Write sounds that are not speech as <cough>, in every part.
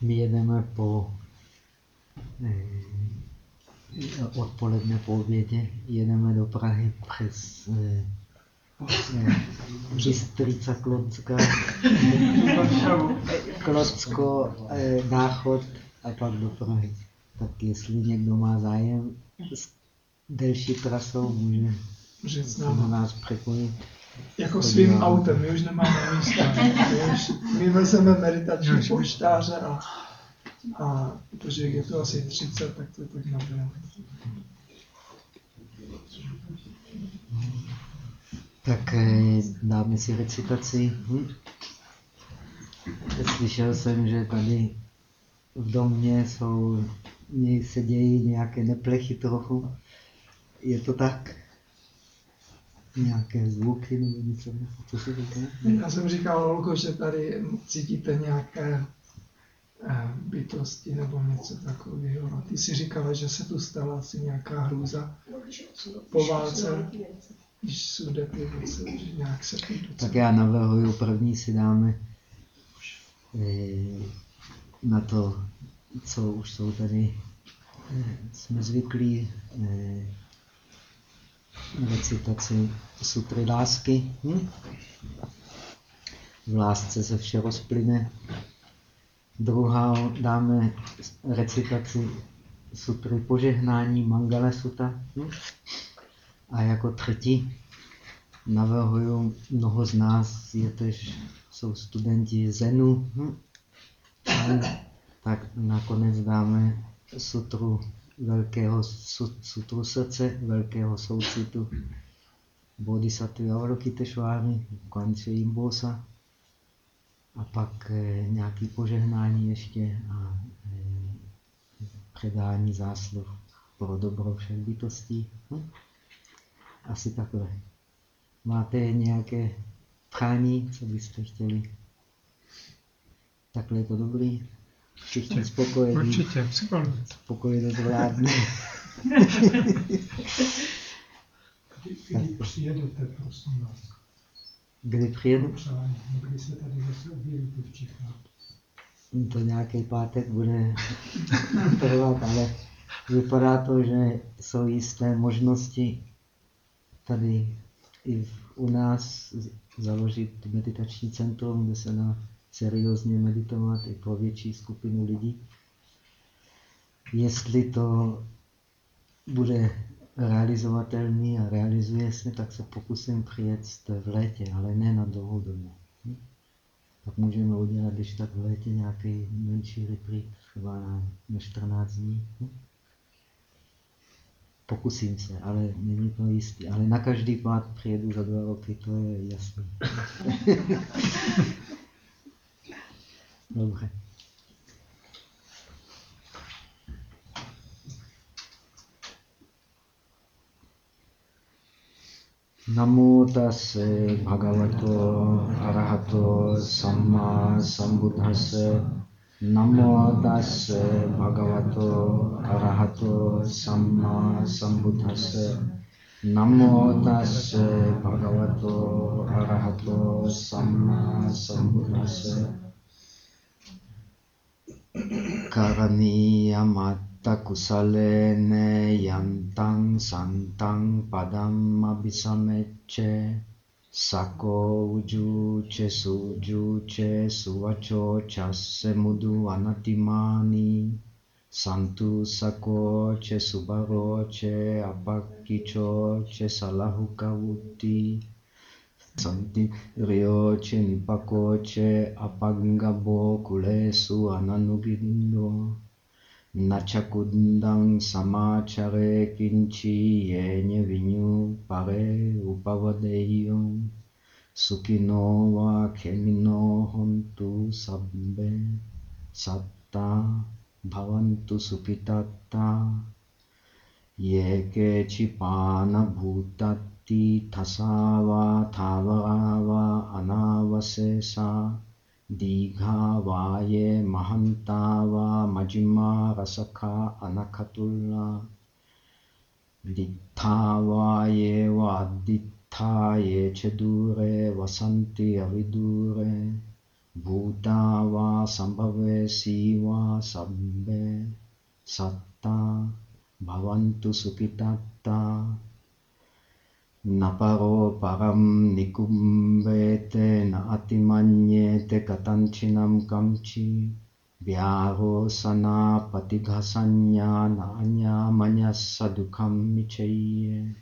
My jedeme po eh, odpoledne po obědě, jedeme do Prahy přes eh, eh, Bystrica Klocka, Klocko, eh, Náchod a pak do Prahy. Tak jestli někdo má zájem s delší trasou, může se na nás připojit. Jako Podívám. svým autem, my už nemáme místa. My, už, my vezeme meditační poštáře a, a protože je to asi 30, tak to tak nabijeme. Tak eh, dáme si recitaci. Hm? Slyšel jsem, že tady v domě jsou, se dějí nějaké neplechy trochu. Je to tak? Nějaké zvuky nebo něco? Co se říká? Já jsem říkal, Olko, že tady cítíte nějaké eh, bytosti nebo něco takového. A ty si říkala, že se tu stala asi nějaká hrůza po válce, když Sudety, že nějak se tu Tak já navrhuju, první si dáme eh, na to, co už jsou tady, eh, jsme zvyklí, eh, recitaci sutry lásky. Hm? V lásce se vše rozplyne. Druhá dáme recitaci sutry požehnání Mangala Sutta. Hm? A jako třetí navrhuju, mnoho z nás je tež, jsou studenti Zenu, hm? Tak nakonec dáme sutru velkého su- sutru srdce, velkého soucitu Bodhisattva Avalokiteshváry, Kvanče Imbosa a pak eh, nějaký požehnání ještě a eh, předání zásluh pro dobro všech bytostí. Hm? Asi takhle. Máte nějaké přání, co byste chtěli? Takhle je to dobrý. Všichni spokojení. Určitě, skvělé. Spokojně to vládne. Kdy přijedete, prosím vás? Kdy přijedu? Přání. Kdy se tady zase objevíte v Čechách? To nějaký pátek bude trvat, ale vypadá to, že jsou jisté možnosti tady i u nás založit meditační centrum, kde se dá seriózně meditovat i pro větší skupinu lidí. Jestli to bude realizovatelný a realizuje se, tak se pokusím přijet v létě, ale ne na dlouhou dobu. Hm? Tak můžeme udělat, když tak v létě nějaký menší retreat, třeba na, na 14 dní. Hm? Pokusím se, ale není to jistý. Ale na každý pád přijedu za dva roky, to je jasný. <laughs> Dobře. Namo tase bhagavato arahato samma sambuddhase. Namo tase bhagavato arahato samma sambuddhase. Namo tase bhagavato arahato samma sambuddhase Karaniya matta kusalene yantang santang padam abhisamecce Sako ujuce sujuce suvacho chasse mudu anatimani. Santu sako Santi rioce nipakoce apagabo kulesu ananugindo Nachakundang samachare kinchi yenye vinyu pare upavadeyo Sukino va kemino hontu sabbe satta bhavantu supitatta Yeke chipana bhutatti thasava thavarava anavasesa Digha vaye mahantava majima rasakha anakatulla Dittha vaye vadittha ye chedure vasanti avidure Bhuta va sambhave siva sabbe satta bhavantu sukitatta naparo param nikumbete na atimanyete katanchinam kamchi vyaro sana patighasanya na anya manyasa dukham micheye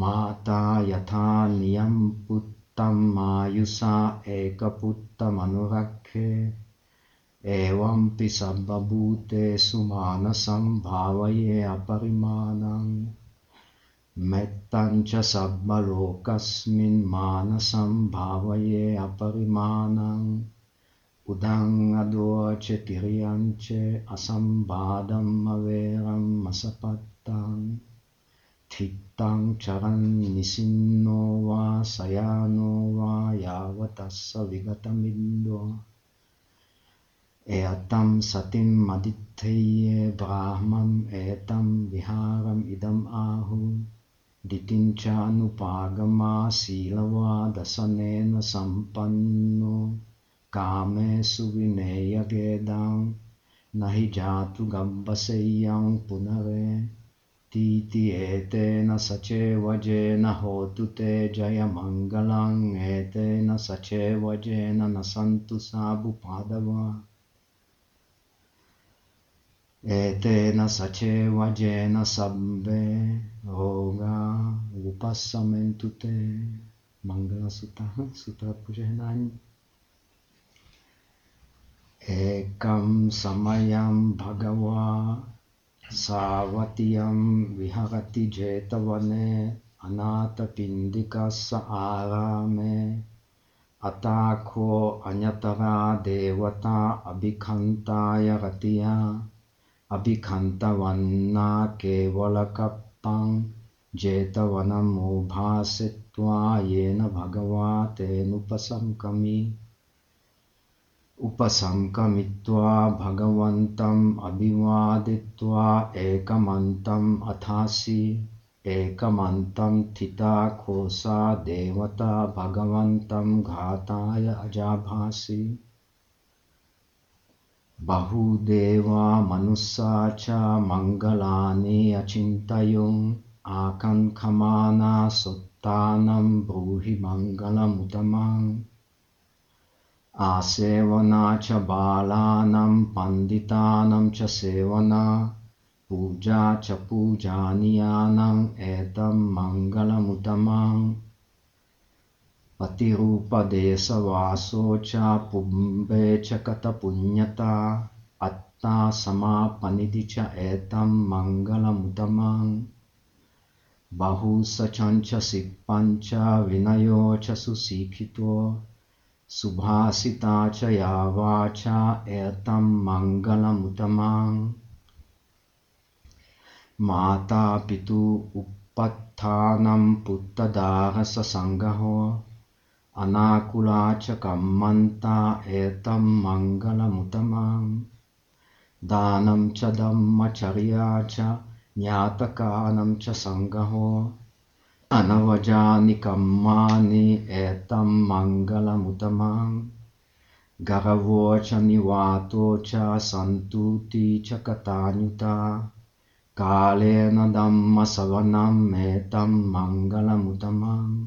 mata yatha niyam puttam mayusa ekaputtam anurakhe evampi sabbabhute sumanasam bhavaye aparimanam Mettancha sabbalokasmin manasam bhavaye aparimanam udang adoche tiriyanche asambhadam averam masapattam. Thittang charan nisinno va sayano va yavatassa vigatamindo eatam satim madittheye brahmam etam viharam idam ahu ditinčanupagama sílava dasanena sampanno kame suvineya gedam nahi jatu gabbaseyang punare titi etena sache vajena hotu te jaya mangalang एते न सचे वजे न सबे होगा उपसमेन्तु ते मङ्गलसुतः सुतपुषनानि एकम समयम भगवा सावतियम विहरति जेतवने अनाथपिण्डिकः स आरामे अताखो अन्यतरा देवता अभिखन्ताय रतिया अभिखन्तवन्नाकेवलकप्पां जेतवनमुभासित्वा येन भगवा तेनुपसङ्कमि उपसङ्कमित्वा भगवन्तम् अभिवादित्वा एकमन्तम् अथासि, एकमन्तं थिता खोसा देवता भगवन्तं घाताय अजाभासि। बहुदेवा मनुस्सा च मङ्गलानि अचिन्तयुम् आकङ्खमाना सुत्तानं ब्रूहि मङ्गलमुतमम् आसेवना च बालानां पण्डितानां च सेवना पूजा च पूजानीयानाम् एतं मङ्गलमुतमम् Patirupa desa vásoča pumbe čakata punyata atta sama panidicha etam mangalamudamang bahu sačanča sikpanča vinayoča susikhito subhasitača jáváča etam mangalamudamang máta pitu uppatthánam puttadaha sa sangaho. अनाकुला च कम्मन्ता एतं मङ्गलमुतमम् दानं च धम्मचर्या च ज्ञातकानं च सङ्गहो अनवजानि कम्मानि एतं मङ्गलमुतमम् गरवो च निवातो च सन्तूति च कथान्युता कालेन धम्मसवनम् एतं मङ्गलमुतमम्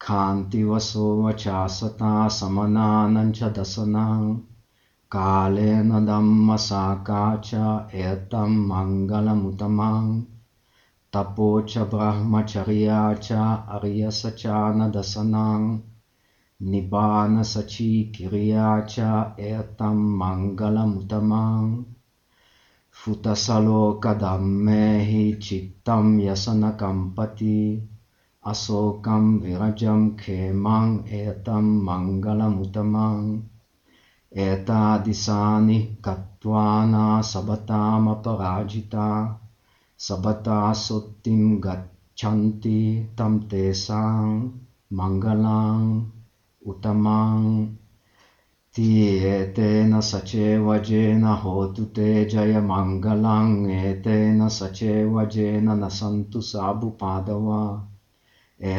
खान्तिवसो वचासता समनानं च दशनां कालेन धम्मसाका च एतं मङ्गलमुतमम् तपो च ब्रह्मचर्या च अर्यस च नदसनां निबानसचीकिर्या च एतं मङ्गलमुतमम् फुतसलोकदम्मे हि चित्तं यसनकम्पति Asokam virajam khemang etam mangalamutamang etadisani katvana sabatama parajita sabata sottim gachanti tam tesang mangalang utamang. Tietena sace jena hotu te jaya mangalang etena sace jena nasantu sabu padava sammupadave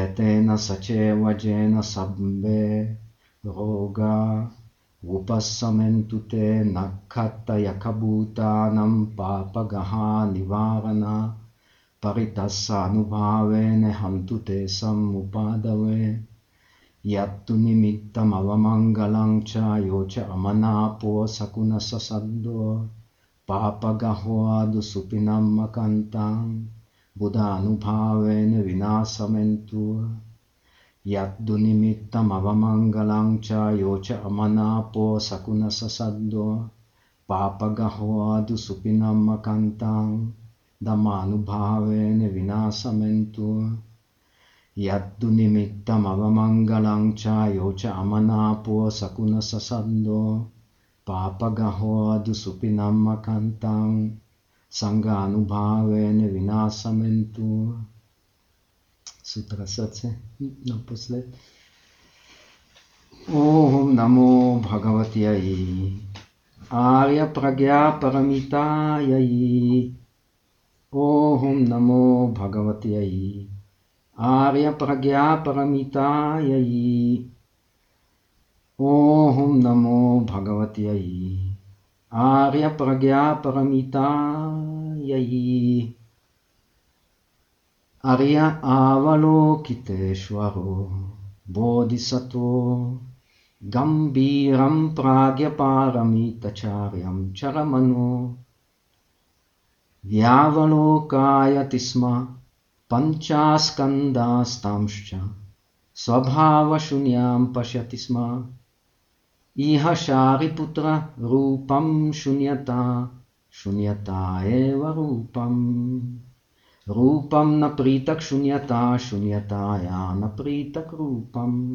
yattu nimittam avamangalang cha yocha amanapo sakuna sasaddo papagahoadu supinam makantang buddhanubhavene vinasamentu yaddu nimittam avamangalang cha yocha amanapo sakuna sasaddo papagahoadu supinam බුධානුභාවේන විනාසමෙන්තුව යද්දු නිමිත්තම අවමංගලං චා යෝච අමනාපෝ සකුණස සද්දෝ පාපගහවාදු සුපිනම්මකන්තං ධම්මානුභාවේන විනාසමෙන්තුව යද්දු නිමිත්තම අවමංගලං චා යෝච අමනාපෝ සකුණස සද්දෝ පාපගහවාදු සුපිනම්මකන්තං संगानुभावेन विनाशमेंतु सूत्र सच नपुसले ओम नमो भगवती आर्य भगवत्यै आर्यप्रज्ञापरमितायै ओम नमो भगवती आर्य भगवत्यै आर्यप्रज्ञापरमितायै ओम नमो भगवत्यै आर्यप्रज्ञापरमितायी अर्य आवलोकितेश्वरो बोधिसतो गम्भीरं प्राज्ञपारमितचार्यं चरमनो। व्यावलोकायति स्म पञ्चास्कन्दास्तांश्च स्वभावशून्यां पश्यति स्म। Shariputra rupam shunyata shunyata eva rupam रूपम। न प्रीतक शून्यता शून्यताया न प्रीतक रूपम।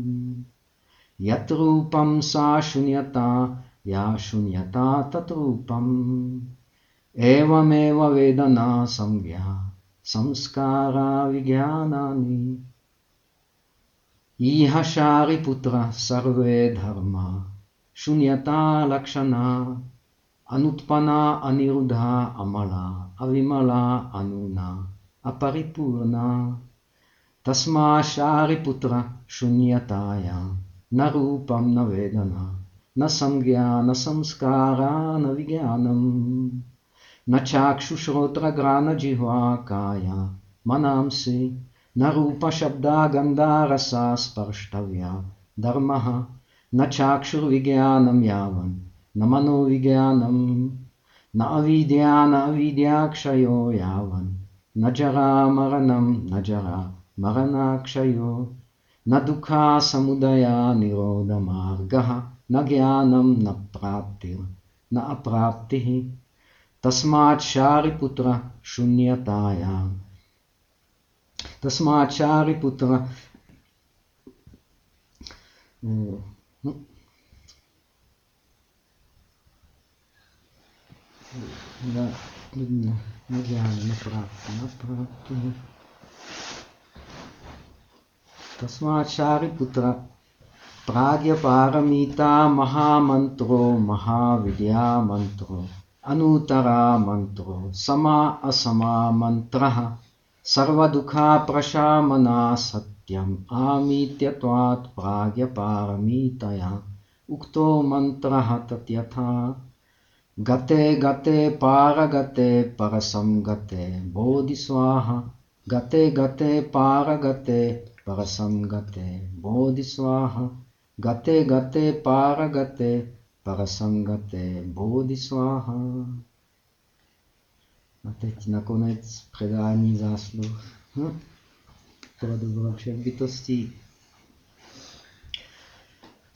यत रूपम सा शून्यता या शून्यता तत्रूपम एवमेव वेदना संज्ञा संस्कारा विज्ञानानि। इह शारिपुत्र सर्वे धर्मा शून्यता लक्षणा अनुत्पन्ना अनिरुधा अमला अविमला अनुना अपरिपूर्णा तस्मा शारिपुत्र शून्यताया न रूपं न वेदना न संज्ञा न संस्कारा न विज्ञानं न चाक्षुश्रोत्रघ्रानजिह्वाकाया मनांसि न रूपशब्दा गन्धारसा स्पर्ष्टव्या धर्मः न चाक्षुर्विज्ञानं यावन्, न मनोविज्ञानं, न अविद्या, न अविद्याक्षयो यावन्। न जरामरणं न जरामरणाक्षयो न दुःखासमुदया निरोधमार्गः, न ज्ञानं, न प्राप्तिर् न अप्राप्तिः। तस्मात् शारिपुत्र शून्यतायां। तस्मात् на дні медіальна правка направду. तस्माचारिपुत्र प्राज्ञपारमिता मंत्रो महाविद्यामन्त्रो, अनूतरामन्त्रो, समा असमा मन्त्रः सर्वदुःखाप्रशामना सत्यम् आमीत्यत्वात् प्राज्ञपारमितया उक्तो मन्त्रः तत्यथा Gaté, gaté, para, gaté, parasam, gaté, bodhisváha. Gaté, gaté, para, gaté, parasam, gaté, bodhisváha. Gaté, gaté, para, gaté, parasam, gaté, bodhisváha. A teď nakonec předání zásluh. Hm? bylo dobra všech bytostí.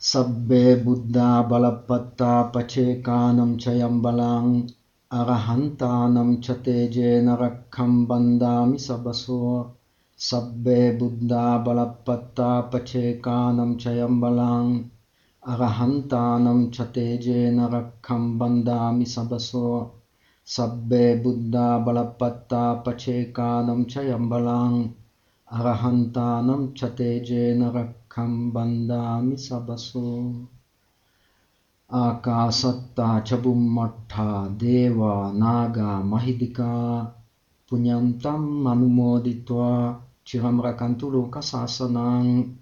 Sabbe buddha balapatta pachekanam chayam balang arahantanam chateje narakham bandami sabaso Sabbe buddha balapatta pachekanam chayam balang arahantanam chateje narakham bandami sabaso Sabbe buddha balapatta pachekanam chayam balang arahantanam chateje narakham కంబందామి సబసో ఆకాసత్తా చబుమ్మఠ దేవ నాగ మహిదిక పుణ్యంతం అనుమోదిత్వ. చిరమ్రకంతు లోక శాసనాం.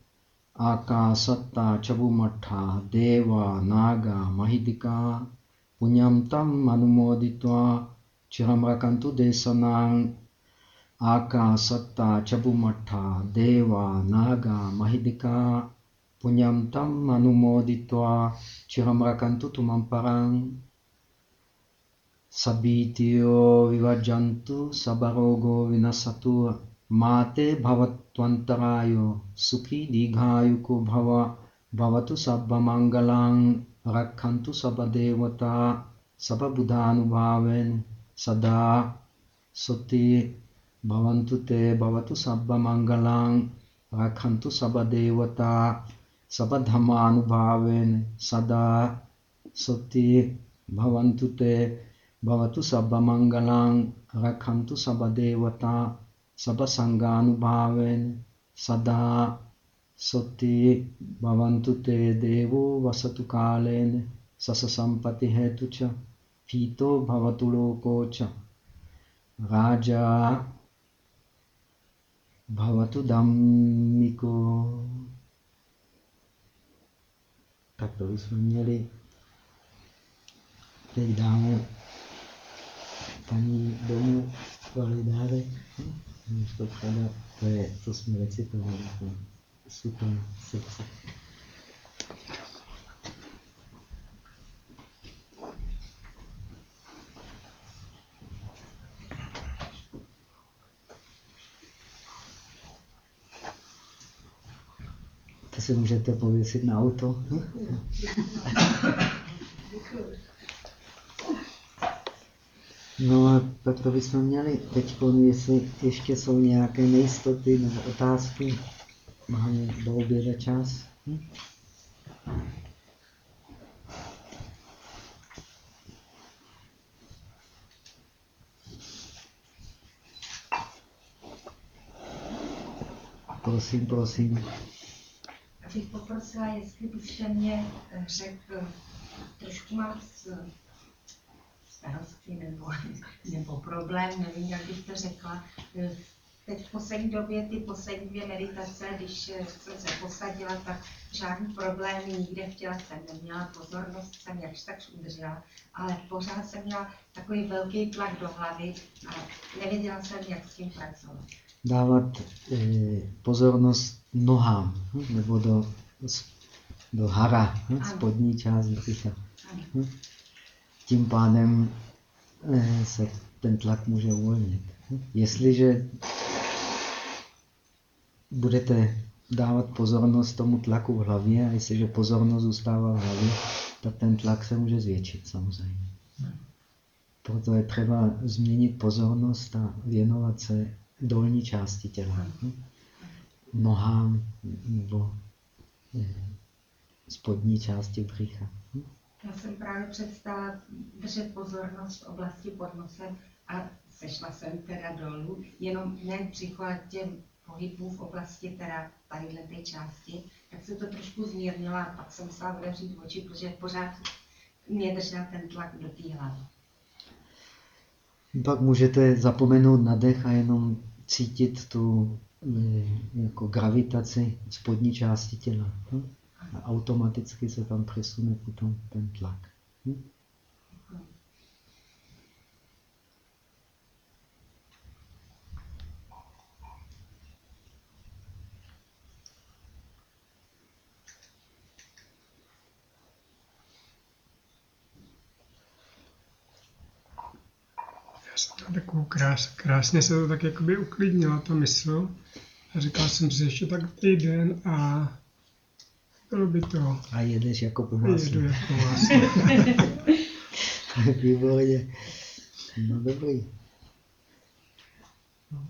ఆకాసత్తా చబుమఠ దేవ నాగ మహిదిక పుణ్యంతం అనుమోదిత్వ. చిరమ్రకంతు దేశనాం. ಆಕಾಸತ್ತ ಚಬುಮಠ ದೇವ ನಾಗ ಮಹಿದಿಕ ಪುಣ್ಯಂ ತಂ ಅನುಮೋದಿತ್ವ ಚಿರಮ್ರಕಂತು ತುಮಂಪರಂ ಸಬೀತಿಯೋ ವಿವಜಂತು ಸಬರೋಗೋ ವಿನಸತು ಮಾತೆ ಭವತ್ವಂತರಾಯೋ ಸುಖಿ ದೀಘಾಯುಕು ಭವ ಭವತು ಸಬ್ಬಮಂಗಲಂ ರಕ್ಕಂತು ಸಬದೇವತಾ ಸಬಬುಧಾನುಭಾವೇನ್ ಸದಾ ಸುತಿ භවන්තු තේ භවතු සබ්බ මංගලං ආඛන්තු සබ දේවතා සබ ධම්මානුභාවේන සදා සොති භවන්තු තේ භවතු සබ්බ මංගලං ආඛන්තු සබ දේවතා සබ සංඝානුභාවේන සදා සොති භවන්තු තේ දේවෝ වසතු කාලේන සස සම්පති හේතුච පීතෝ භවතු ලෝකෝච රාජා Bhavatu Dhammiko Tak to bychom měli. Teď dáme paní domů validárek. Můžu to. To je, to jsme recitovali. Super srdce. Si můžete pověsit na auto. No a to bychom měli teď, jestli ještě jsou nějaké nejistoty nebo otázky. Máme do oběda čas. Hm? Prosím, prosím. Abych poprosila, jestli byste mě řekl, trošku mám starosti nebo, <laughs> nebo problém, nevím, jak bych to řekla. Teď v poslední době ty poslední dvě meditace, když jsem se posadila, tak žádný problém nikde v těle jsem neměla, pozornost jsem jakž tak udržela, ale pořád jsem měla takový velký tlak do hlavy a nevěděla jsem, jak s tím pracovat. Dávat eh, pozornost nohám, hm, nebo do, do hara, hm, spodní část břicha. Hm? tím pádem eh, se ten tlak může uvolnit. Jestliže budete dávat pozornost tomu tlaku v hlavě a jestliže pozornost zůstává v hlavě, tak ten tlak se může zvětšit samozřejmě. Proto je třeba změnit pozornost a věnovat se dolní části těla. Nohám nebo eh, spodní části břicha. Já jsem právě přestala držet pozornost v oblasti pod nosem a sešla jsem teda dolů, jenom ne ale těm pohybů v oblasti teda tadyhle té části, tak se to trošku zmírnila a pak jsem musela otevřít oči, protože pořád mě držel ten tlak do té hlavy. Pak můžete zapomenout na dech a jenom cítit tu jako gravitaci spodní části těla. Hm? A automaticky se tam přesune potom ten tlak. Hm? krás, krásně se to tak jakoby uklidnila ta mysl. A říkal jsem si ještě tak týden a bylo by to. A jedeš jako pomásně. Jedu jako pomásně. <laughs> Výborně. No dobrý. No,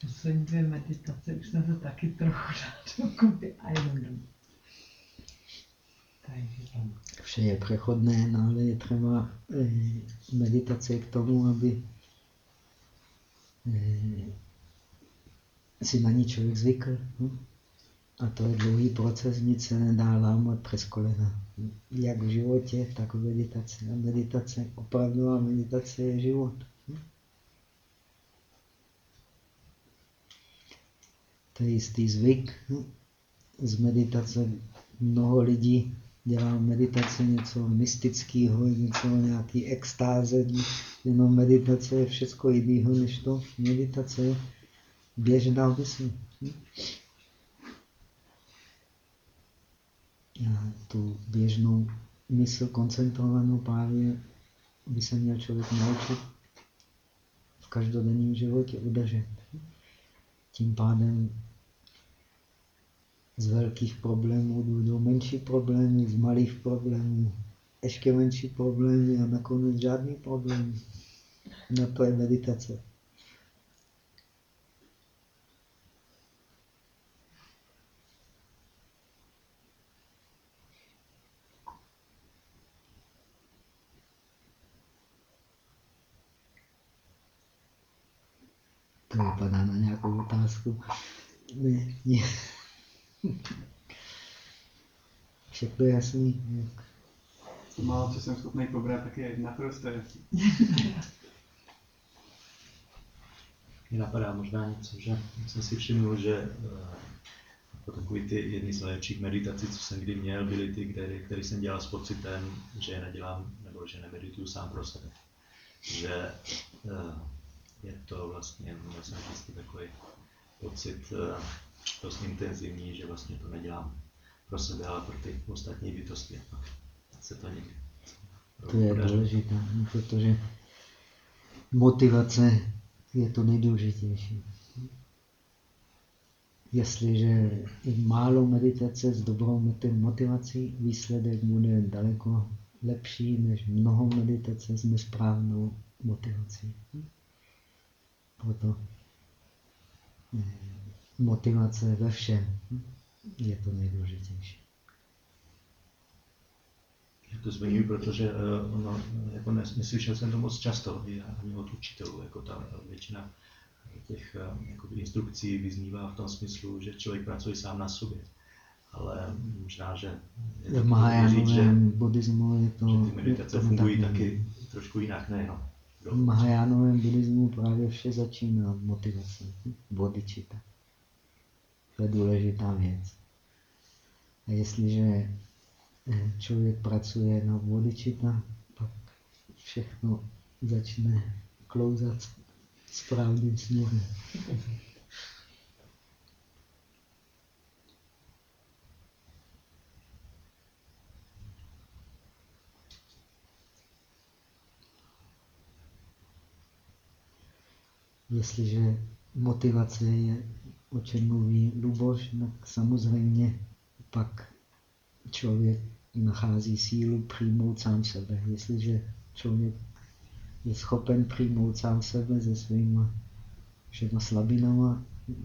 poslední dvě meditace už jsem se taky trochu dát dokupy a jenom domů. Takže tam. Vše je přechodné, no ale je třeba eh, meditace k tomu, aby eh, si na ní člověk zvykl. Hm? A to je dlouhý proces, nic se nedá lámat přes kolena. Jak v životě, tak v meditaci. A meditace, opravdová meditace je život. Hm? To je jistý zvyk. Hm? z meditace mnoho lidí dělá meditace něco mystického, něco nějaký extáze, jenom meditace je všechno jiného než to. Meditace je běžná mysl. A tu běžnou mysl koncentrovanou právě by se měl člověk naučit v každodenním životě udržet. Tím pádem z velkých problémů do menší problémy, z malých problémů ještě menší problémy a nakonec žádný problém. Na to je meditace. To vypadá na nějakou otázku. Ne, ne. Všechno jasný. To málo, co jsem schopný pobrat, tak je naprosto jasný. Mě napadá možná něco, že jsem si všiml, že uh, takový ty jedny z nejlepších meditací, co jsem kdy měl, byly ty, které, které jsem dělal s pocitem, že je nedělám, nebo že nemedituju sám pro sebe. Že uh, je to vlastně, měl jsem vždycky takový pocit uh, dost intenzivní, že vlastně to nedělám pro sebe, ale pro ty ostatní bytosti. A pak se to někdy To je důležité, protože motivace je to nejdůležitější. Jestliže je málo meditace s dobrou motivací, výsledek bude daleko lepší než mnoho meditace s nesprávnou motivací. Proto motivace ve všem je to nejdůležitější. Já to zmiňuji, protože ono, jako nes, neslyšel jsem to moc často, ani od učitelů, jako ta většina těch jako instrukcí vyznívá v tom smyslu, že člověk pracuje sám na sobě. Ale možná, že je to Mahajánovém buddhismu je to... Že ty meditace fungují tak taky trošku jinak, ne? No. V Mahajánovém buddhismu právě vše začíná motivace, bodičita. To je důležitá věc. A jestliže člověk pracuje na vodičita, pak všechno začne klouzat správným směrem. Jestliže motivace je, o čem mluví Luboš, tak samozřejmě pak člověk nachází sílu přijmout sám sebe. Jestliže člověk je schopen přijmout sám sebe se svými všema slabinama,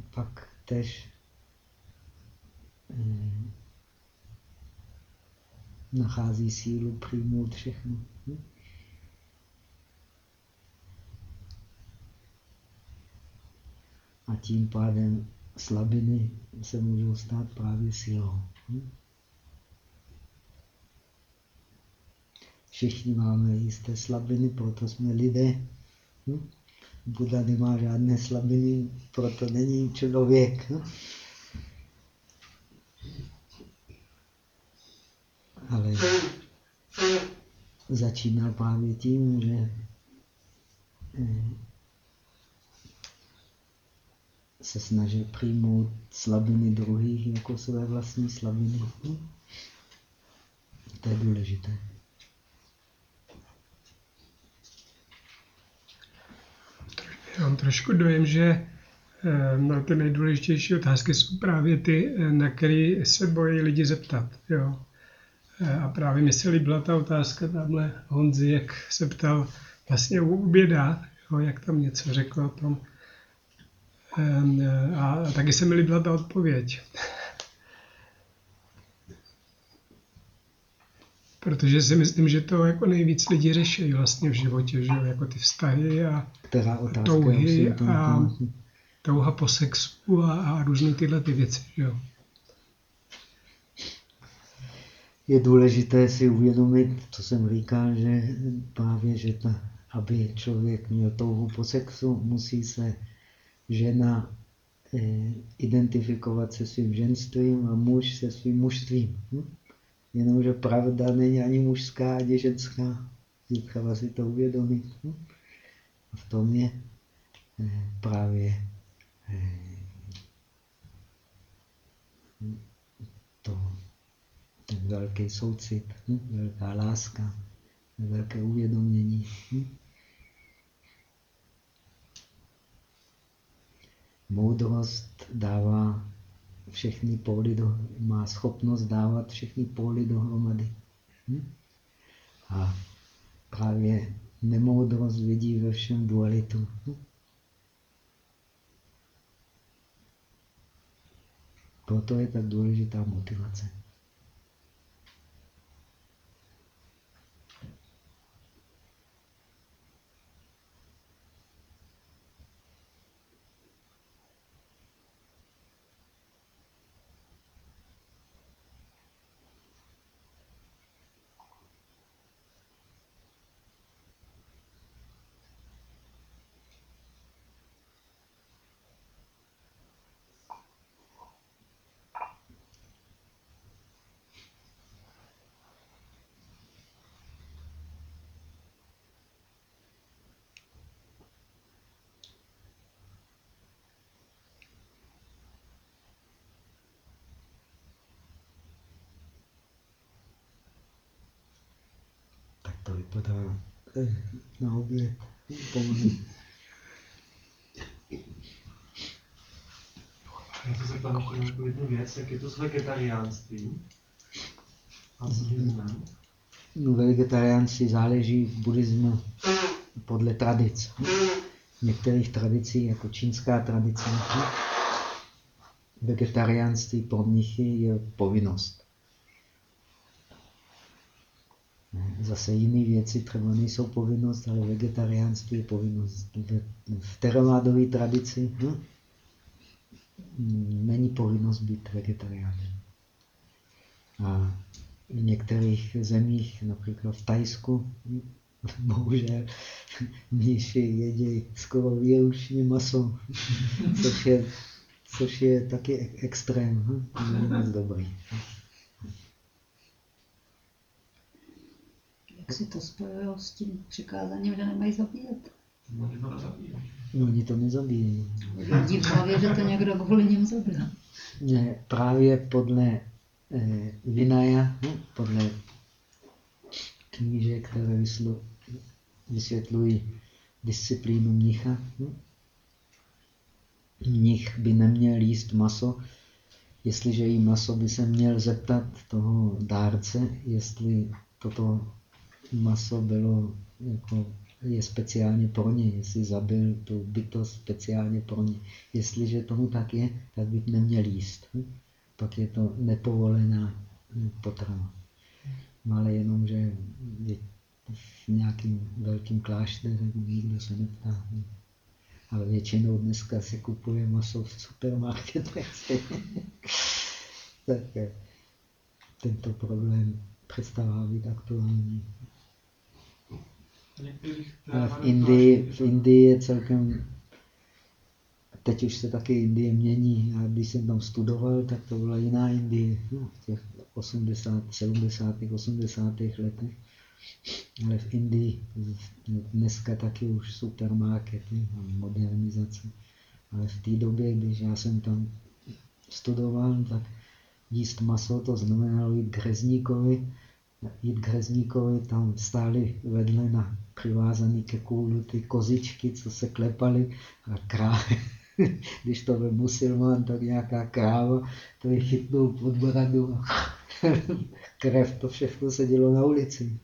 pak tež eh, nachází sílu přijmout všechno. A tím pádem slabiny se můžou stát právě silou. Všichni máme jisté slabiny, proto jsme lidé. Hm? Buda nemá žádné slabiny, proto není člověk. Hm? Ale začíná právě tím, že eh, se snaží přijmout slabiny druhých jako své vlastní slabiny. To je důležité. Já mám trošku dojem, že no, ty nejdůležitější otázky jsou právě ty, eh, na které se bojí lidi zeptat. Jo. Eh, a právě mi se líbila ta otázka tamhle Honzi, jak se ptal vlastně u oběda, jo, jak tam něco řekl o tom. A taky se mi líbila ta odpověď. Protože si myslím, že to jako nejvíc lidi řeší vlastně v životě, že jako ty vztahy a Která otázka touhy a touha po sexu a, a různé tyhle ty věci. Že jo? Je důležité si uvědomit, co jsem říkal, že právě, že ta, aby člověk měl touhu po sexu, musí se žena eh, identifikovat se svým ženstvím a muž se svým mužstvím. Hm? Jenomže pravda není ani mužská, ani ženská. Je třeba si to uvědomit. Hm? A v tom je eh, právě eh, to, ten velký soucit, hm? velká láska, velké uvědomění. Hm? Moudrost dává všechny póly, do, má schopnost dávat všechny póly dohromady. Hm? A právě nemoudrost vidí ve všem dualitu. Hm? Proto je tak důležitá motivace. Vypadá na obě pomalu. Já se zeptám ještě na takovou jednu věc, jak je to s vegetariánstvím? A s buddhismem? No, vegetariánci záleží v buddhismu podle tradic. V některých tradicích, jako čínská tradice, vegetariánství pro mnichy je povinnost. Zase jiné věci třeba nejsou povinnost, ale vegetariánství je povinnost. V teravádové tradici hm? není povinnost být vegetariánem. A v některých zemích, například v Tajsku, bohužel mniši jedí skoro výlučně maso, což je, což je taky extrém. Hm? Není moc dobrý. Si to spojuje s tím přikázáním, že nemají zabíjet? Oni to nezabíjí. No, oni to nezabíjí. Vidí v hlavě, že to někdo kvůli něm zabil. Ne, právě podle eh, Vinaya, hm, podle kníže, které vyslu, vysvětlují disciplínu mnicha, mnich by neměl jíst maso, jestliže jí maso by se měl zeptat toho dárce, jestli toto maso bylo jako je speciálně pro ně, jestli zabil tu bytost speciálně pro ně. Jestliže tomu tak je, tak by neměl jíst. Pak je to nepovolená potrava. Ale jenom, že je v nějakým velkým klášteře nikdo se neptá. Ale většinou dneska se kupuje maso v supermarketech. <laughs> tak eh, tento problém přestává být aktuální. Ale v Indii, v Indii je celkem, teď už se taky Indie mění. A když jsem tam studoval, tak to byla jiná Indie no, v těch 80, 70. 80. letech. Ale v Indii dneska taky už supermarkety a modernizace. Ale v té době, když já jsem tam studoval, tak jíst maso, to znamenalo jít k řezníkovi, jít k řezníkovi, tam stály vedle na přivázaný ke kůlu ty kozičky, co se klepaly a krávy. <laughs> Když to byl musilman, tak nějaká kráva, to je chytnul pod bradu a <laughs> krev, to všechno se dělo na ulici.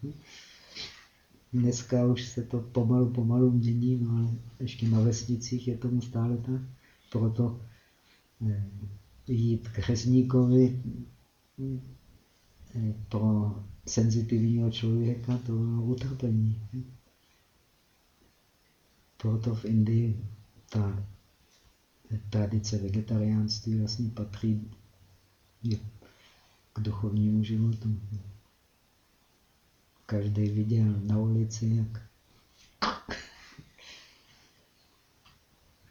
Dneska už se to pomalu, pomalu mění, no ale ještě na vesnicích je tomu stále tak. Proto eh, jít k řezníkovi eh, pro senzitivního člověka to bylo utrpení. Proto v Indii ta tradice vegetariánství vlastně patří k duchovnímu životu. Každý viděl na ulici, jak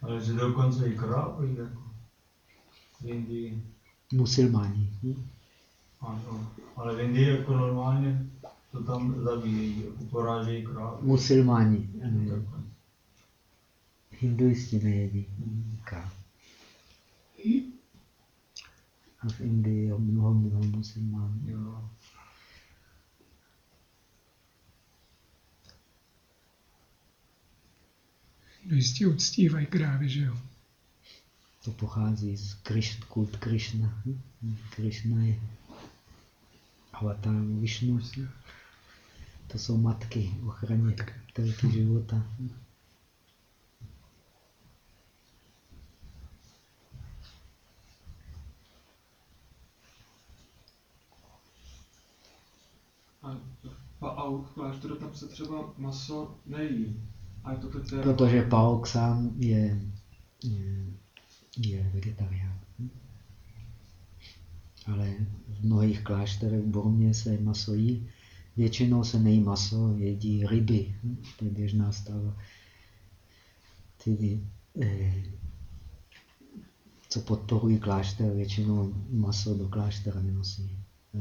Ale že dokonce i krávy, jako. v Indii. Musilmáni. Hm? Ano, ale v Indii jako normálně to tam zabíjejí, jako porážejí král. Musilmáni. Hinduisti nejedí kávu. A v Indii je mnoho, mnoho musilmánů. Jo. Jistě uctívají krávy, že jo. To pochází z Kriš, kult Krishna. hm? Krishna je avatar Vishnu. hm? To jsou matky ochraně telky života. A v Paau v klášteru tam se třeba maso nejí. A je to teď Protože Paok sám je, je, je vegetarián. Ale v mnohých klášterech v Burmě se maso jí. Většinou se nejí maso, jedí ryby. To je běžná stava. Ty, eh, co podporují klášter, většinou maso do kláštera nenosí.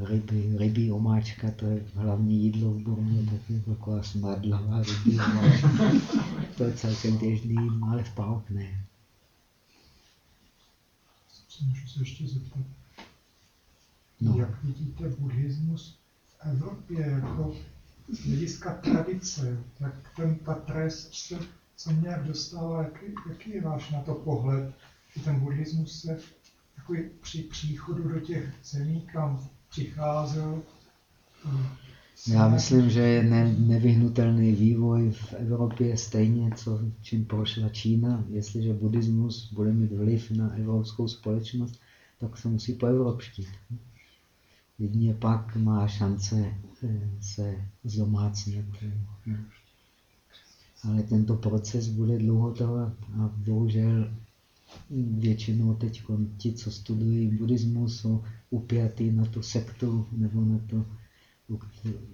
Ryby, rybí omáčka, to je hlavní jídlo v Burmě, taky taková smradlavá rybí omáčka. To je celkem běžný, ale v Paok ne. Se můžu se ještě zeptat, No. jak vidíte buddhismus v Evropě jako z hlediska tradice, tak ten, ta trest se, co nějak dostává, jaký, jaký je váš na to pohled, že ten buddhismus se jako při příchodu do těch zemí, kam přicházel, se Já myslím, že je ne, nevyhnutelný vývoj v Evropě stejně, co čím prošla Čína. Jestliže buddhismus bude mít vliv na evropskou společnost, tak se musí poevropštit. Jedině pak má šance eh, se zdomácnit. eh, Ale tento proces bude dlouho trvat a bohužel většinou teď ti, co studují buddhismus, jsou upjatý na tu sektu nebo na to,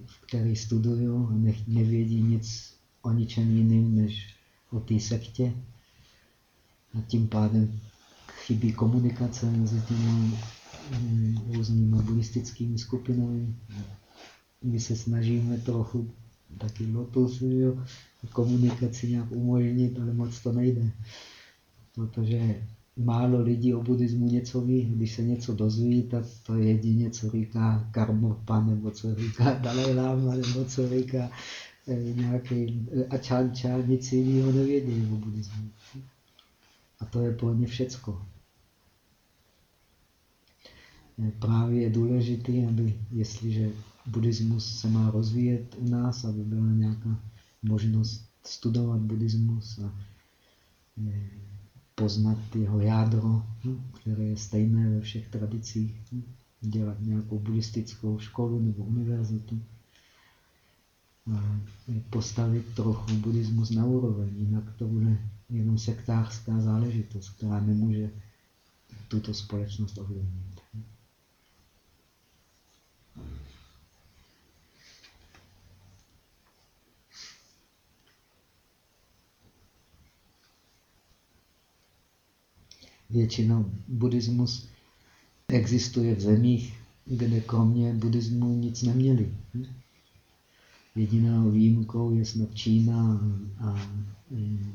v který studují a ne, nevědí nic o ničem jiným, než o té sektě. A tím pádem chybí komunikace mezi těmi různými buddhistickými skupinami. My se snažíme trochu taky lotus, jo, komunikaci nějak umožnit, ale moc to nejde. Protože málo lidí o buddhismu něco ví. Když se něco dozví, tak to je jedině, co říká Karmapa, nebo co říká Dalai Lama, nebo co říká eh, nějaký eh, Achancha, nic jiného nevědí o buddhismu. A to je pro ně všecko. Eh, Právě je důležité, aby, jestliže buddhismus se má rozvíjet u nás, aby byla nějaká možnost studovat buddhismus a eh, poznat jeho jádro, hm, které je stejné ve všech tradicích, hm, dělat nějakou buddhistickou školu nebo univerzitu, a postavit trochu buddhismus na úroveň, jinak to bude jenom sektářská záležitost, která nemůže tuto společnost ovlivnit. Většinou buddhismus existuje v zemích, kde kromě buddhismu nic neměli. Jedinou výjimkou je snad Čína a mm,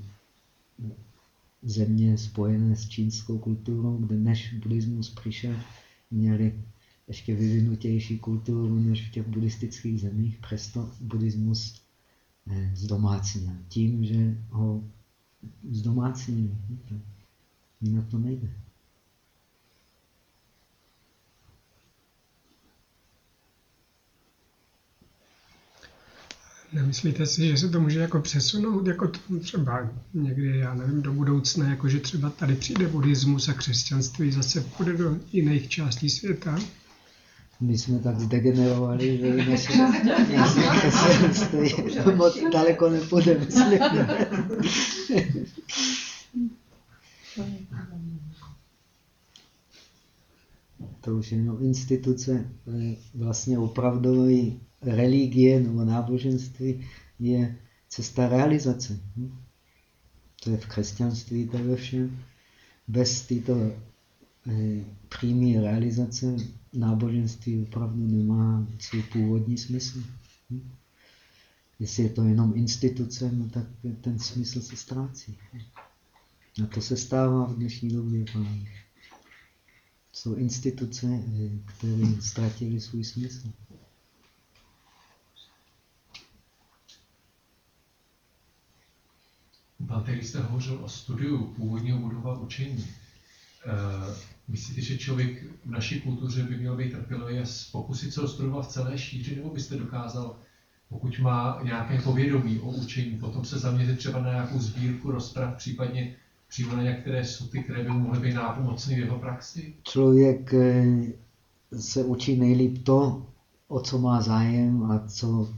země spojené s čínskou kulturou, kde než buddhismus přišel, měli ještě vyvinutější kulturu než v těch buddhistických zemích, přesto buddhismus eh, zdomácnil. Tím, že ho zdomácnili. Jinak to nejde. Nemyslíte si, že se to může jako přesunout, jako to třeba někdy, já nevím, do budoucna, jako že třeba tady přijde buddhismus a křesťanství zase půjde do jiných částí světa? My jsme tak zdegenerovali, že naše křesťanství <laughs> moc daleko nepůjde, myslím. <laughs> <laughs> To už je jenom instituce, eh, vlastně opravdové religie nebo náboženství je cesta realizace. hm? To je v křesťanství, to je ve všem. Bez této eh, přímé realizace náboženství opravdu nemá svůj původní smysl. Hm? Jestli je to jenom instituce, no tak ten smysl se ztrácí. A to se stává v dnešní době. Jsou instituce, eh, které ztratily svůj smysl. Bante, jste hovořil o studiu původního budova učení, uh, myslíte, že člověk v naší kultuře by měl být trpělivý a pokusit se ho studovat v celé šíři, nebo byste dokázal, pokud má nějaké povědomí o učení, potom se zaměřit třeba na nějakou sbírku rozprav, případně přímo na některé suty, které by mohly být nápomocné v jeho praxi? Člověk eh, se učí nejlíp to, o co má zájem a co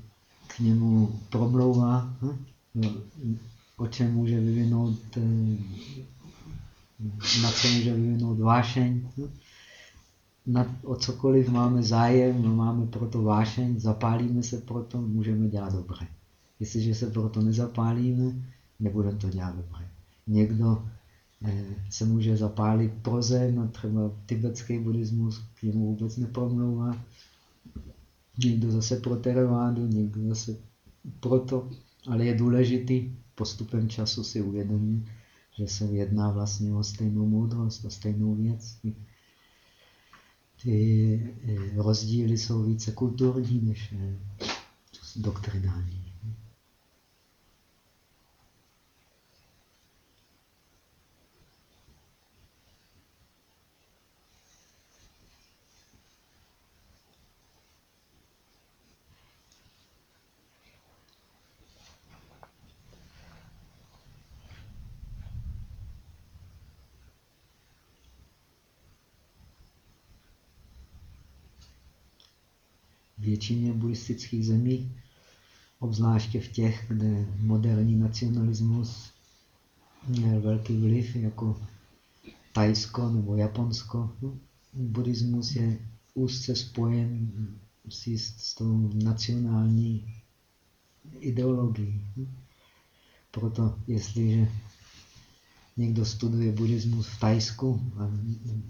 k němu promlouvá. Hm? o čem může vyvinout, eh, na co může vyvinout vášeň. Na, o cokoliv máme zájem, máme proto vášeň, zapálíme se proto, můžeme dělat dobře. Jestliže se proto nezapálíme, nebudeme to dělat dobře. Někdo eh, se může zapálit pro zen, třeba tibetský buddhismus k němu vůbec nepromlouvá. Někdo zase pro teravádu, někdo zase proto, ale je důležitý postupem času si uvědomí, že se jedná vlastně o stejnou moudrost, o stejnou věc. Ty eh, rozdíly jsou více kulturní než eh, doktrinální. Většině buddhistických zemí, obzvláště v těch, kde moderní nacionalismus měl velký vliv, jako Tajsko nebo Japonsko. Buddhismus je úzce spojen si s tou nacionální ideologií. Proto, jestliže někdo studuje buddhismus v Tajsku a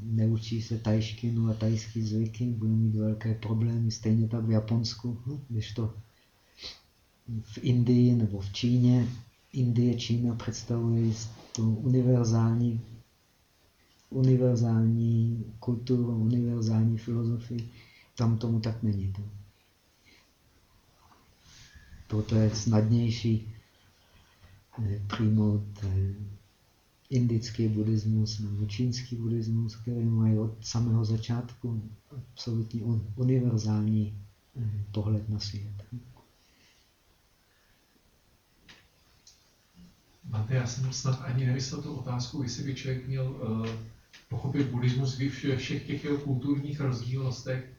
neučí se tajštinu a tajský zvyky, bude mít velké problémy, stejně tak v Japonsku, hm, když to v Indii nebo v Číně. Indie, Čína představuje tu univerzální, univerzální kulturu, univerzální filozofii. Tam tomu tak není. To. Proto je snadnější eh, přijmout eh, indický buddhismus nebo čínský buddhismus, který mají od samého začátku absolutně univerzální eh, pohled na svět. Máte, já jsem snad ani nemyslel tu otázku, jestli by člověk měl uh, pochopit buddhismus ve všech těch jeho kulturních rozdílnostech,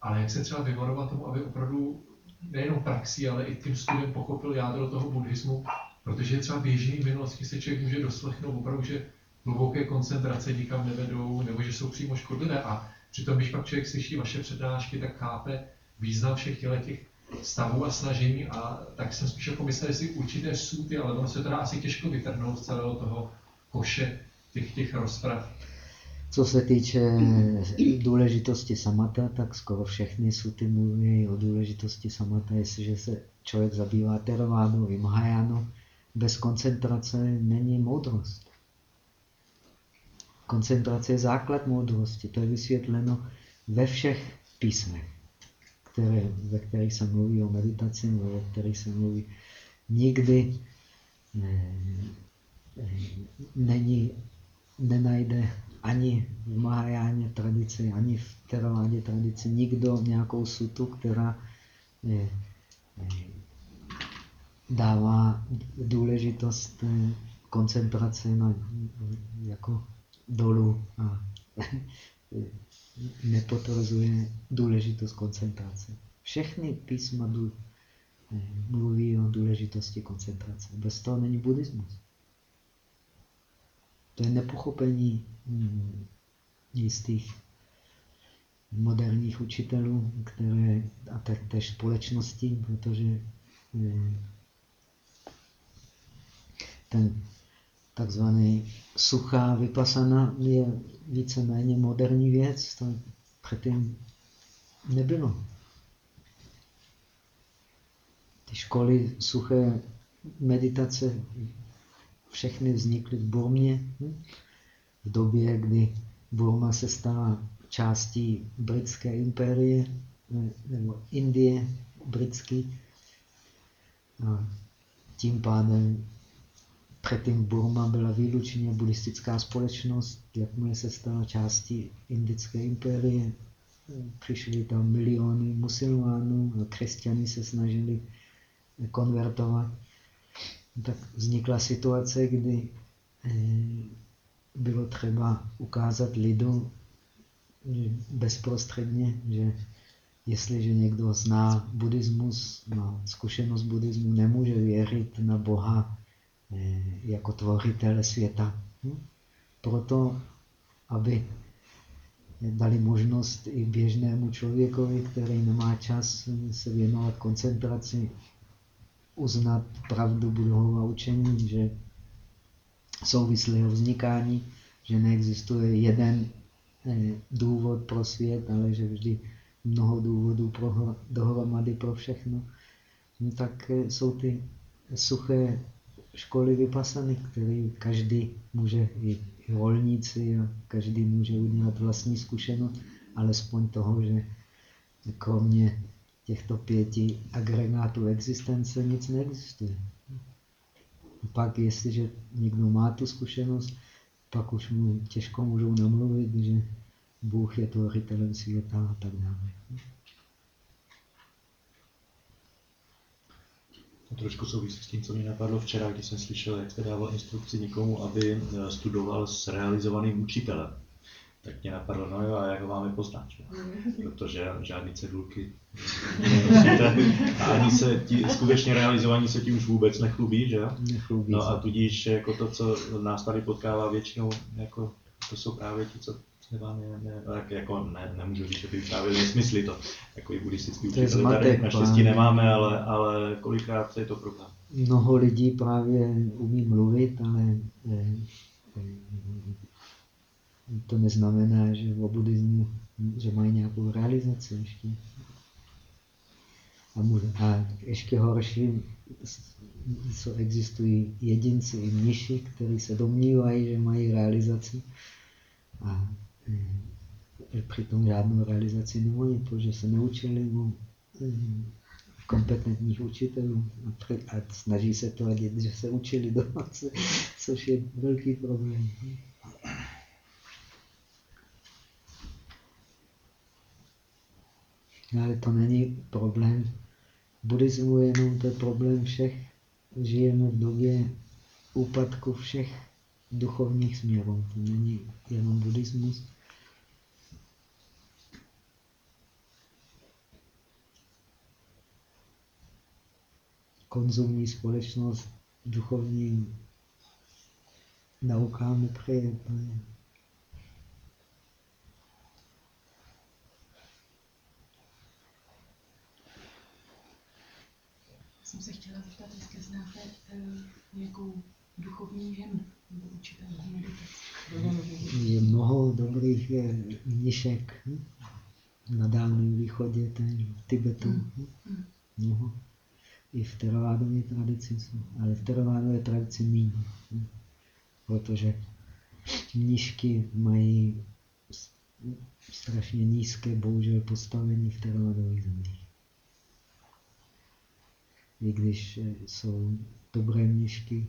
ale jak se třeba vyvarovat tomu, aby opravdu nejenom praxi, ale i tím studiem pochopil jádro toho buddhismu Protože třeba běžný minulosti se člověk může doslechnout opravdu, že hluboké koncentrace nikam nevedou, nebo že jsou přímo škodlivé. A přitom, když pak člověk slyší vaše přednášky, tak chápe význam všech těch stavů a snažení. A tak jsem spíš jako jestli určité suty, ale ono se teda asi těžko vytrhnout z celého toho koše těch, těch rozprav. Co se týče důležitosti samata, tak skoro všechny suty mluví o důležitosti samata, jestliže se člověk zabývá teravádou i Mahajánu, bez koncentrace není moudrost. Koncentrace je základ moudrosti. To je vysvětleno ve všech písmech, které, ve kterých se mluví o meditaci, ve kterých se mluví. Nikdy ne, není, nenajde ani v Mahajáně tradici, ani v Teravádě tradici nikdo nějakou sutu, která je, je, dává důležitost koncentrace na, jako dolů a <laughs> nepotvrzuje důležitost koncentrace. Všechny písma mluví o důležitosti koncentrace. Bez toho není buddhismus. To je nepochopení hm, jistých moderních učitelů, které, a též společnosti, protože eh, ten takzvaný suchá vypasana je víceméně moderní věc, to předtím nebylo. Ty školy suché meditace všechny vznikly v Burmě hm? v době, kdy Burma se stala částí britské impérie nebo Indie britský. A tím pádem předtím Burma byla výlučně buddhistická společnost, jakmile se stala částí indické impérie, přišly tam miliony musulmánů a křesťany se snažili konvertovat. Tak vznikla situace, kdy eh, bylo třeba ukázat lidu bezprostředně, že jestliže někdo zná buddhismus, má zkušenost buddhismu, nemůže věřit na Boha jako tvoritele světa. Hm? Proto, aby dali možnost i běžnému člověkovi, který nemá čas se věnovat koncentraci, uznat pravdu budového učení, že souvislého vznikání, že neexistuje jeden eh, důvod pro svět, ale že vždy mnoho důvodů pro, dohromady pro všechno, no tak eh, jsou ty suché školy vypasany, které každý může, i rolníci, a každý může udělat vlastní zkušenost, alespoň toho, že kromě těchto pěti agregátů existence nic neexistuje. Pak, jestliže někdo má tu zkušenost, pak už mu těžko můžou namluvit, že Bůh je tvoritelem světa a tak dále. To trošku souvisí s tím, co mě napadlo včera, když jsem slyšel, jak jste dával instrukci někomu, aby eh, studoval s realizovaným učitelem. Tak mě napadlo, no jo, a jak ho máme poznat, že? <laughs> protože žádný cedulky a ani se ti, skutečně realizovaní se tím už vůbec nechlubí, že? Nechlubí no a tudíž jako to, co nás tady potkává většinou, jako, to jsou právě ti, co třeba ne, ne, tak jako ne, nemůžu říct, že by vyprávěli nesmysly to, jako i buddhistický učitel tady naštěstí nemáme, ale, ale kolikrát je to problém. Mnoho lidí právě umí mluvit, ale eh, eh, to neznamená, že v buddhismu, že mají nějakou realizaci ještě. A, může, a ještě horší, co existují jedinci i mniši, kteří se domnívají, že mají realizaci. A e, přitom žádnou realizaci nemají, protože se neučili u e, kompetentních učitelů a, snaží se to vědět, že se učili doma, <laughs> což je velký problém. Ale to není problém buddhismu, jenom to je problém všech. Žijeme v době úpadku všech duchovních směrů. To není jenom buddhismus. Konzumní společnost duchovní naukám nepřeje jsem se chtěla zeptat, jestli znáte uh, nějakou duchovní ženu nebo učitel meditace. Je mnoho dobrých mnišek hm? na Dálném východě, ten, v Tibetu. Hm? Mnoho. I v teravádové tradici jsou, ale v teravádové tradici méně. Protože mnišky mají strašně nízké, bohužel, postavení v teravádových zemích i když eh, jsou dobré mnišky,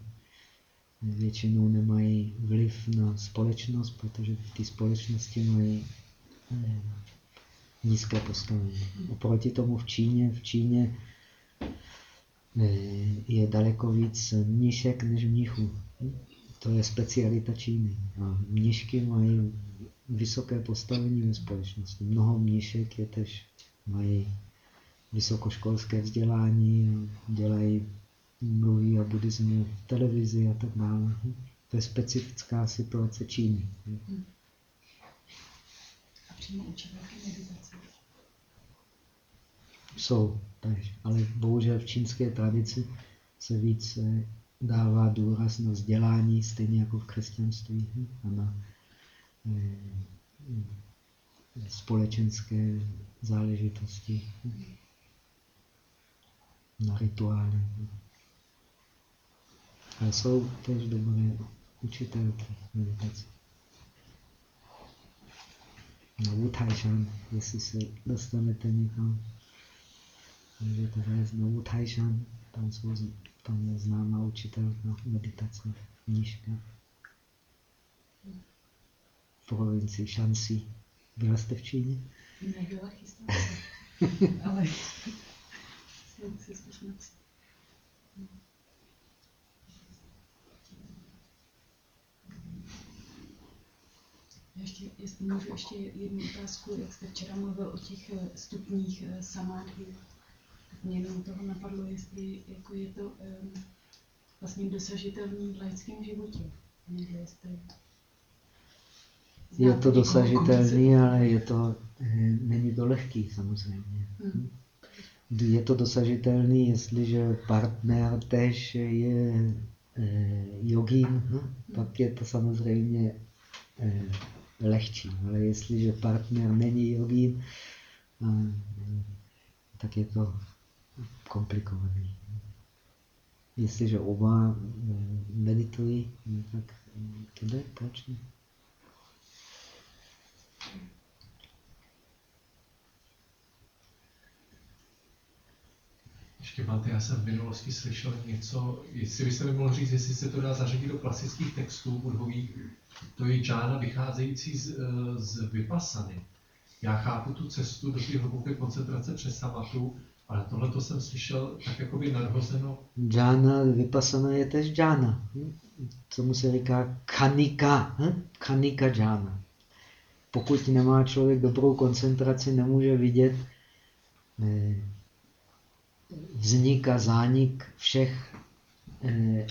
většinou nemají vliv na společnost, protože té společnosti mají eh, nízké postavení. Oproti tomu v Číně, v Číně je daleko víc mnišek než mnichů. To je specialita Číny. A mnišky mají vysoké postavení ve společnosti. Mnoho mnišek je tež mají vysokoškolské vzdělání, dělají, mluví o buddhismu v televizi a tak dále. To je specifická situace Číny. A přímo učitelky meditace? Jsou, tež, ale bohužel v čínské tradici se víc dává důraz na vzdělání, stejně jako v křesťanství, a na eh, společenské záležitosti, na rituály. Ale jsou tež dobré učitelky meditace. Na Wu jestli se dostanete někam, můžete vést na Wu Taishan, tam, jsou, tam je známá učitelka meditace, knížka. V provincii Shanxi. Byla jste v Číně? Nebyla, chystám se. <laughs> Ale. Ještě, jestli můžu ještě jednu otázku, jak jste včera mluvil o těch eh, stupních eh, samádhy, mě jenom toho napadlo, jestli jako je to um, vlastně dosažitelný v laickém životě. Někde je to dosažitelný, ale je to, eh, není to lehký samozřejmě. Hmm. Je to dosažitelný, jestliže partner tež je eh, jogín, hm? pak je to samozřejmě eh, lehčí. Ale jestliže partner není jogín, tak je to komplikovaný. Jestliže oba eh, meditují, tak to jde, proč ne? Ještě máte, já jsem v minulosti slyšel něco, jestli byste mi mohl říct, jestli se to dá zařadit do klasických textů budhových, to je džána vycházející z, eh, z vypasany. Já chápu tu cestu do té hluboké koncentrace přes samatu, ale tohle to jsem slyšel tak jakoby nadhozeno. Džána, vypasana je tež džána. Co se říká kanika. Hm? Kanika džána. Pokud nemá člověk dobrou koncentraci, nemůže vidět eh, vznik a zánik všech eh,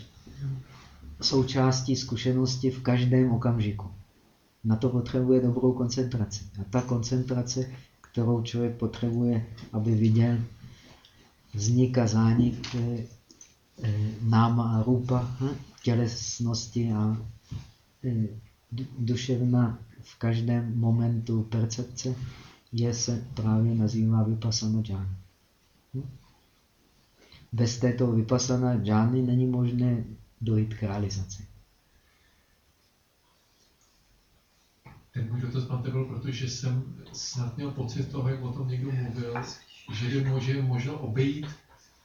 součástí zkušenosti v každém okamžiku. Na to potřebuje dobrou koncentraci. A ta koncentrace, kterou člověk potřebuje, aby viděl vznik a zánik eh, náma a rupa, hm, tělesnosti a eh, duševna v každém momentu percepce, je se právě nazývá vypasana džána. Hm? Bez této vypasana džány není možné dojít k realizaci. Ten můj dotaz máte byl, protože jsem snad měl pocit toho, jak o tom někdo mluvil, že je možné, možno obejít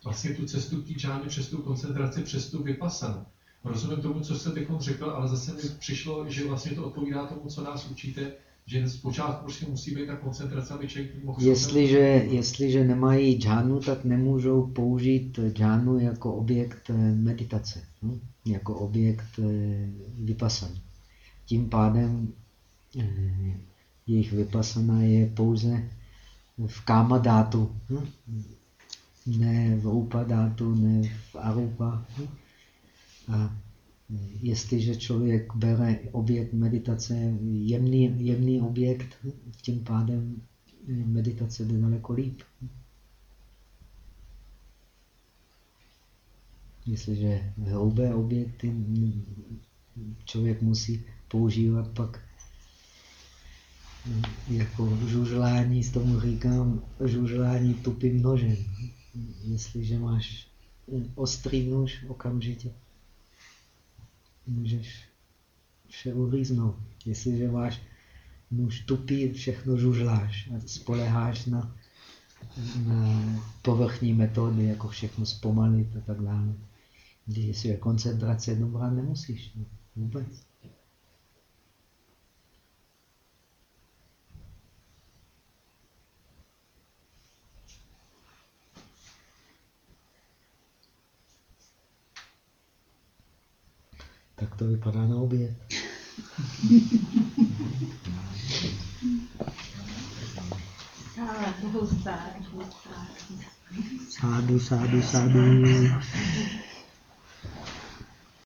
vlastně tu cestu džány přes tu koncentraci, přes tu vypasanu. Rozumím tomu, co jste teď řekl, ale zase mi přišlo, že vlastně to odpovídá tomu, co nás učíte, že zpočátku prostě musí být ta koncentrace, aby člověk mohl... Jestliže, jestliže nemají džánu, tak nemůžou použít džánu jako objekt eh, meditace, hm? jako objekt eh, vypasany. Tím pádem eh, jejich vypasana je pouze v kámadátu, hm? ne v upadátu, ne v arupa. Hm? A jestliže člověk bere objekt meditace, jemný, jemný objekt, tím pádem meditace jde daleko líp. Jestliže hrubé objekty člověk musí používat pak jako žužlání, s tomu říkám žužlání tupým nožem. Jestliže máš ostrý nůž okamžitě, můžeš vše uříznout. Jestliže máš nůž tupý, všechno žužláš a spoleháš na, na povrchní metody, jako všechno zpomalit a tak dále. Když je koncentrace dobrá, nemusíš no, vůbec. Tak to vypadá na oběd. Sádu, sádu, sádu.